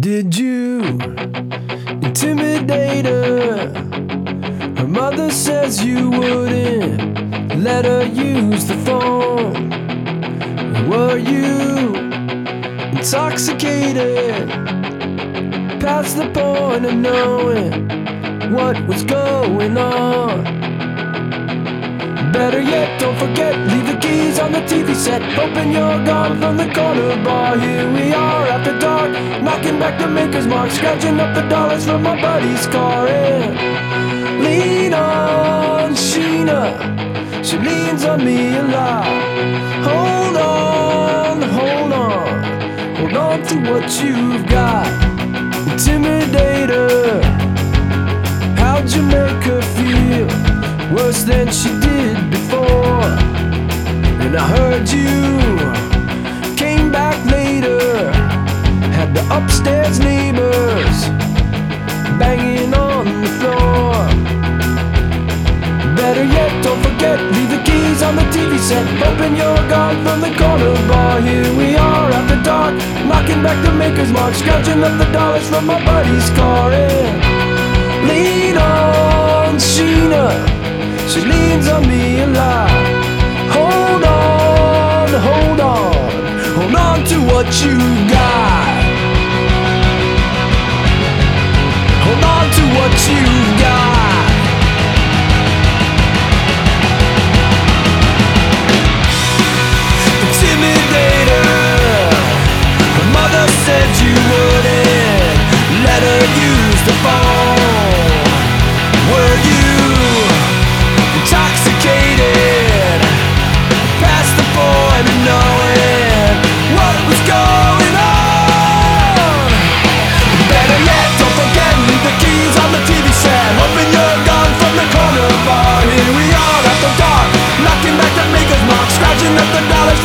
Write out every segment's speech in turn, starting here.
Did you intimidate her? Her mother says you wouldn't let her use the phone. Were you intoxicated past the point of knowing what was going on? Better yet, don't forget, leave the keys on the TV set. Hoping you're gone from the corner bar. Here we are after dark, knocking back the maker's mark, scratching up the dollars from my buddy's car. And lean on Sheena, she leans on me a lot. Hold on, hold on, hold on to what you've got. Intimidate her, how'd you make her feel? Worse than she did upstairs neighbors banging on the floor. Better yet, don't forget, leave the keys on the TV set. Hoping you're gone from the corner bar. Here we are after dark, knocking back the maker's mark, scratching up the dollars from my buddy's car. And lean on Sheena. She leans on me a lot. Hold on, hold on, hold on to what you got. Hold on to what you've got.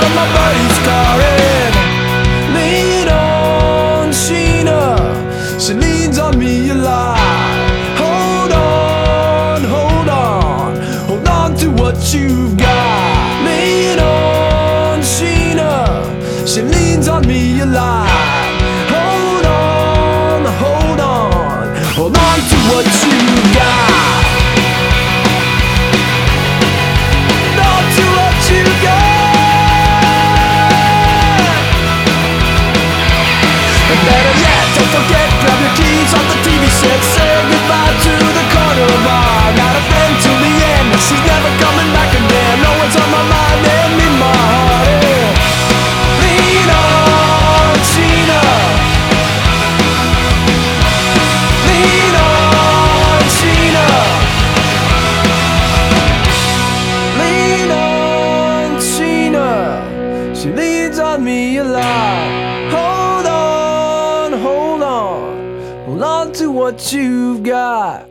From my better yet, don't forget, grab your keys off the TV set. On to what you've got.